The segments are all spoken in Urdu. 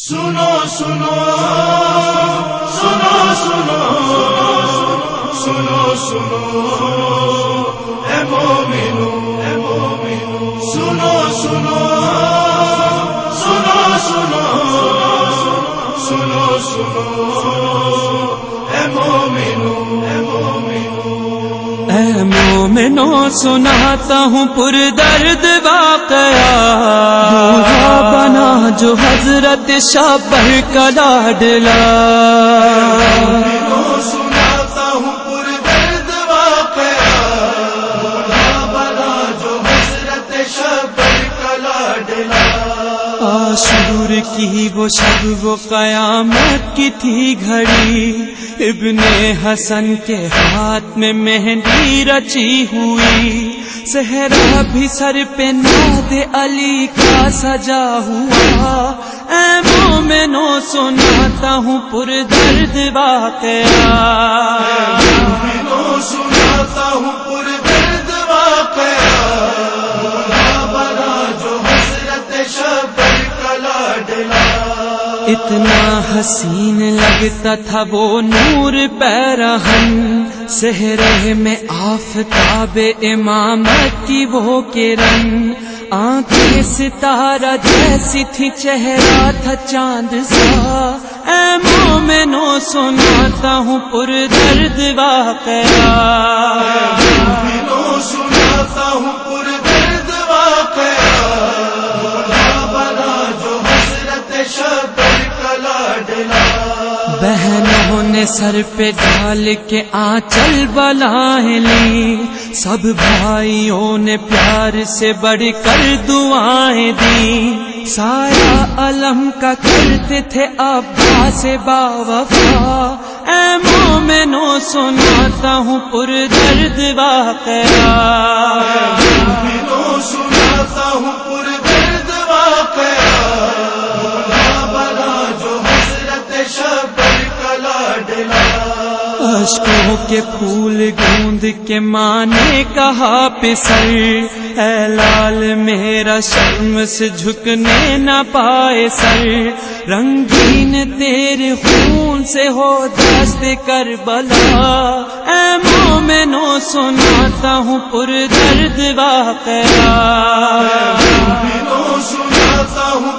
سنو سنو سنو سنو سنو سنو اے مومنو اے مومنو سنو سنو سنو سنو سنو سنو اے مومنو اے مومنو اے مومنو سناتا ہوں پر درد واقعہ۔ بنا جو حضرت شابر کا لاڈلا کی وہ شب، وہ قیامت کی تھی گھڑی۔ ابن حسن کے ہاتھ میں مہندی رچی ہوئی۔ صحرا بھی سر پہ ناد علی کا سجا ہوا۔ اے مومنو، سناتا ہوں پر درد واقعہ۔ مومنو اتنا حسین لگتا تھا وہ نور پیرہن۔ صحرے میں آفتاب امامت کی وہ کرن۔ آنکھیں ستارہ جیسی تھی، چہرہ تھا چاند سا۔ اے مومنو، سناتا ہوں پر درد واقعہ۔ سر پہ ڈال کے آنچل بلائیں لی۔ سب بھائیوں نے پیار سے بڑھ کر دعائیں دی۔ سارا علم کا کرتے تھے ابا سے باوفا۔ اے مومنو، سناتا ہوں پر درد واقعہ۔ مومنو اشکوں کے پھول گوند کے ماں نے کہا پسر اے لال، میرا شرم سے جھکنے نہ پائے سر۔ رنگین تیرے خون سے ہو دست کر بلا اے مومنو، سناتا ہوں پر درد واقعہ سناتا ہوں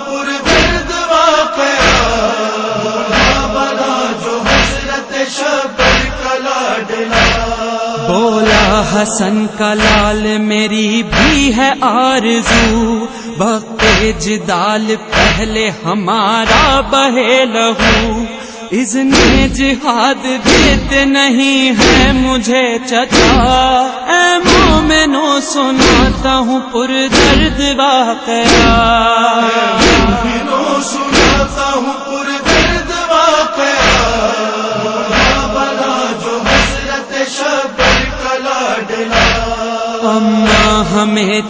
حسن کا لال میری بھی ہے آرزو۔ وقت جدال پہلے ہمارا بہے لہو۔ اذن جہاد دیتے نہیں ہے مجھے چچا۔ اے مومنو، سناتا ہوں پر درد واقعہ۔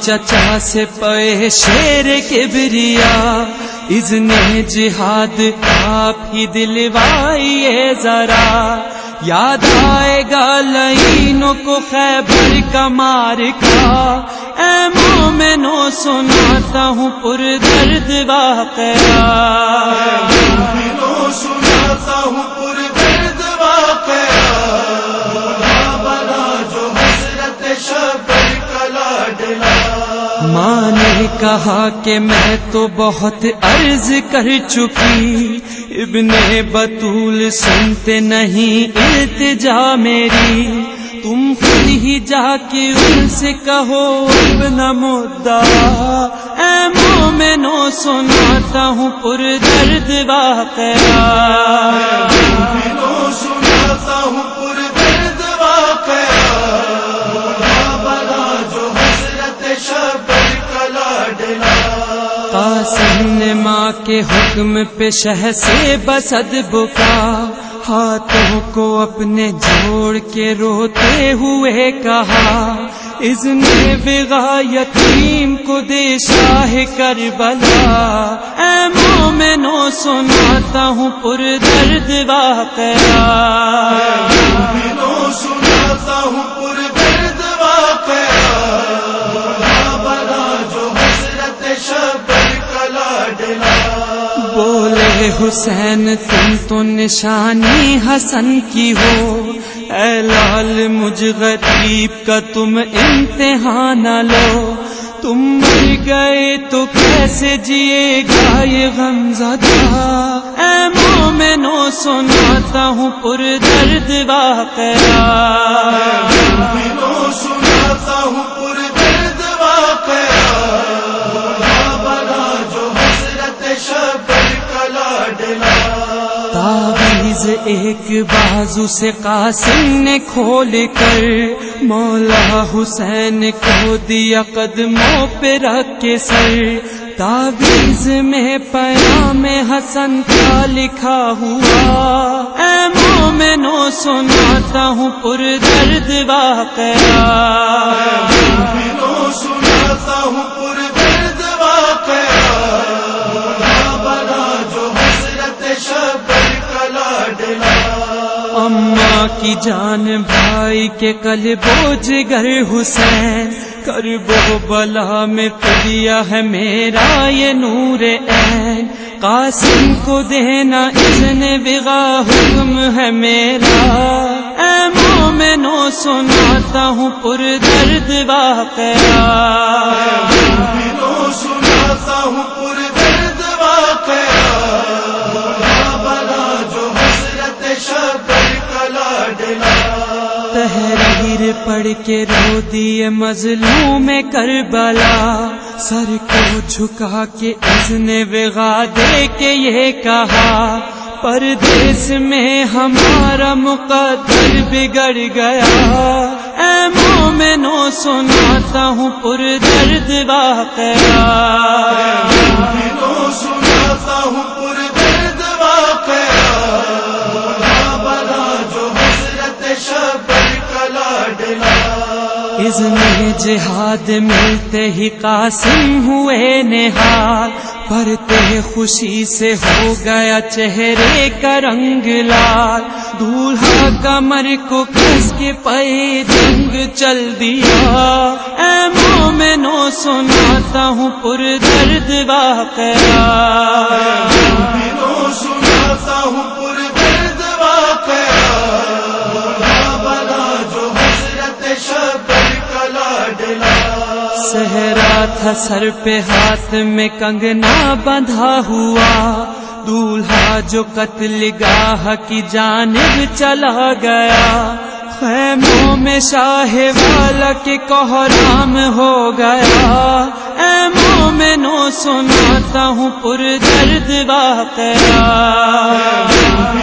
چچا سے پے شیر کے بریا ازن جہاد، آپ ہی دلوائیے ذرا۔ یاد آئے گا لینوں کو خیبر کا مار کا اے مومنو، سناتا ہوں پر درد واقعہ۔ سناتا ہوں ماں نے کہا کہ میں تو بہت عرض کر چکی۔ ابن بطول سنتے نہیں، التجا میری۔ تم خود ہی جا کے ان سے کہو اپنا مدعا۔ اے مومنو، سناتا ہوں پر درد واقعہ۔ ماں کے حکم پہ شہ سے بسد بکا ہاتھوں کو اپنے جوڑ کے روتے ہوئے کہا اس نے بغا یتیم کو دے شاہ کر بلا اے مومنو، سناتا ہوں پر درد واقعہ۔ حسین، تم تو نشانی حسن کی ہو۔ اے لال، مجھ غریب کا تم امتحان نہ لو۔ تم مر گئے تو کیسے جیے گا یہ غم زدہ اے مومنو، سناتا ہوں پر درد واقعہ۔ ایک بازو سے قاسم نے کھول کر مولا حسین کو دیا قدموں پہ رکھ کے سر۔ تعویذ میں پیام حسن کا لکھا ہوا۔ اے مومنو، سناتا ہوں پر درد واقعہ۔ مومنو، سناتا ہوں کی جان بھائی کے کل بوجھ گر حسین، کر بو بلا میں پدیا ہے میرا یہ نور عین۔ قاسم کو دینا اذن بغا حکم ہے میرا۔ اے مومنو، سناتا ہوں پر درد واقعہ۔ سناتا ہوں تحریر پڑھ کے رو دیے مظلوم میں کربلا۔ سر کو جھکا کے اس نے وغا دے کے یہ کہا، پردیس میں ہمارا مقدر بگڑ گیا۔ اے مومنو، سناتا ہوں پر درد واقعہ۔ اذن جہاد ملتے ہی قاسم ہوئے نہال۔ پرتے خوشی سے ہو گیا چہرے کا رنگ لال۔ دولہا کمر کو کس کے پے جنگ چل دیا۔ اے مومنو، سناتا ہوں پر درد واقعہ۔ سناتا ہوں سہرا تھا سر پہ ہاتھ میں کنگنا بندھا ہوا۔ دولہا جو قتل گاہ کی جانب چلا گیا۔ خیموں میں شاہ والا کے کوہرام ہو گیا۔ اے مومنو، سناتا ہوں پر درد واقعہ۔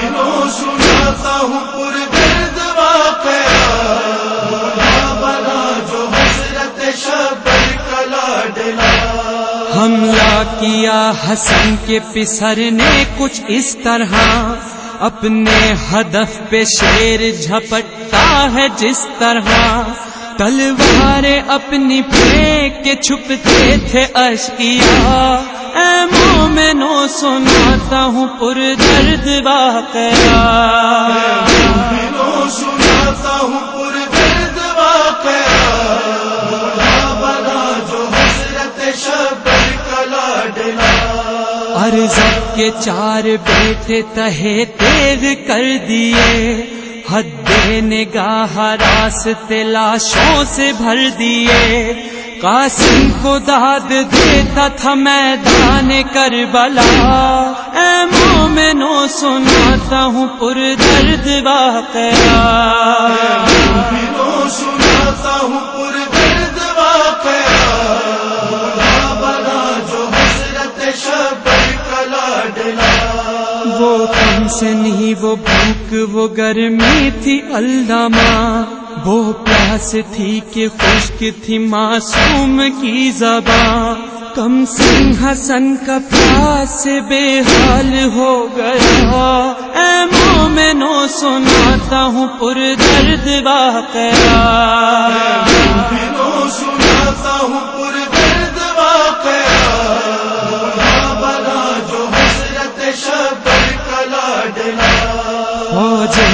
حملہ کیا حسن کے پسر نے کچھ اس طرح اپنے ہدف پہ شیر جھپٹتا ہے جس طرح تلوار اپنی پھینک کے چھپتے تھے اشکیا۔ اے مومنو، سناتا ہوں پر درد واقعہ۔ مومنو، سناتا ہوں ارزب کے چار بیٹے تہے تیز کر دیے۔ حد نگاہ راستے لاشوں سے بھر دیے۔ قاسم کو داد دیتا تھا میدان کربلا۔ اے مومنو، سناتا ہوں پر درد واقعہ۔ سناتا ہوں وہ کم سے نہیں، وہ بھوک، وہ گرمی تھی علامہ۔ وہ پیاس تھی کہ خشک تھی معصوم کی زباں۔ کم سن حسن کا پیاس سے بے حال ہو گیا۔ اے مومنو، سناتا ہوں پر درد واقعہ۔ مومنو، سناتا ہوں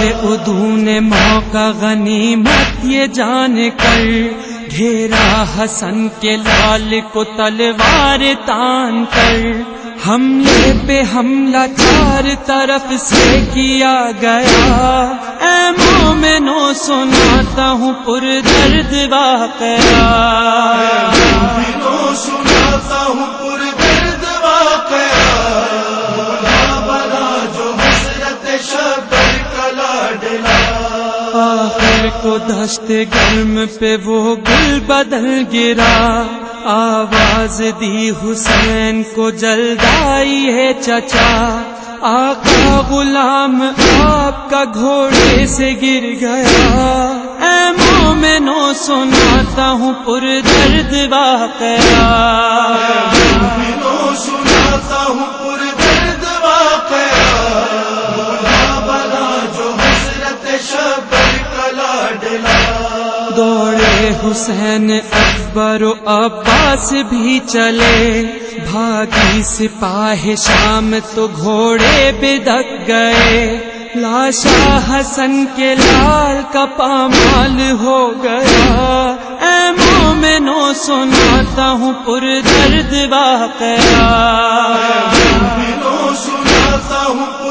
فوج ادو نے موقع غنیمت یہ جان کر۔ گھیرا حسن کے لال کو تلوار تان کر۔ حملے پہ حملہ چار طرف سے کیا گیا۔ اے مومنو، سناتا ہوں پر درد واقعہ۔ آخر کو دشت گرم پہ وہ گل بدل گرا۔ آواز دی حسین کو جلدائی ہے چچا۔ آقا غلام آپ کا گھوڑے سے گر گیا۔ اے مومنو، سناتا ہوں پر درد واقعہ۔ مومنو، سناتا ہوں حسین اکبر و عباس بھی چلے۔ بھاگی سپاہ شام تو گھوڑے بدک گئے۔ لاشا حسن کے لال کا پامال ہو گیا۔ اے مومنو، سناتا ہوں پر درد واقعہ۔ مومنو، سناتا ہوں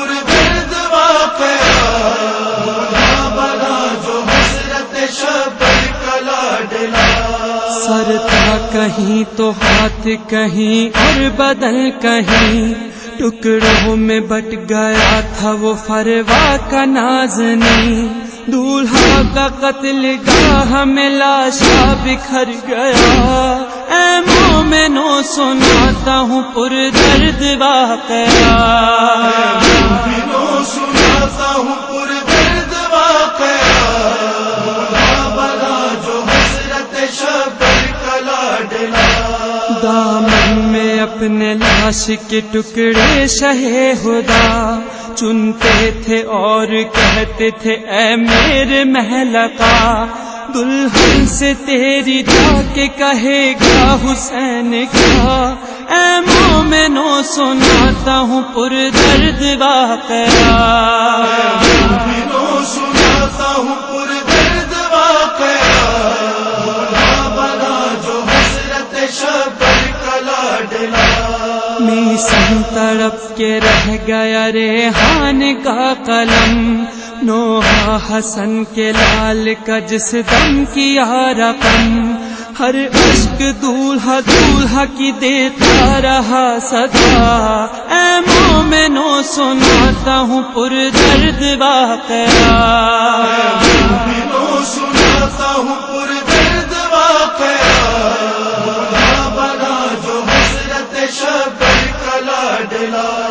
سر تھا کہیں تو ہاتھ کہیں اور بدن کہیں۔ ٹکڑوں میں بٹ گیا تھا وہ فروا کا نازنی دولہا کا قتل گاہ میں لاشا بکھر گیا۔ اے مومنو، سناتا ہوں پر درد واقعہ۔ مومنو، سناتا ہوں دامن میں اپنے لاش کے ٹکڑے شہ خدا۔ چنتے تھے اور کہتے تھے، اے میرے محل کا دلہن سے تیری جا کے کہے گا حسین کا۔ اے مومنو، سناتا ہوں پر درد واقعہ۔ میسن تڑپ کے رہ گیا ریحان کا قلم۔ نوحا حسن کے لال کا جس دم کیا رقم۔ ہر عشق دولہا دولہا کی دیتا رہا صدا۔ اے مومنو، سناتا ہوں پر درد واقعہ۔ واقعہ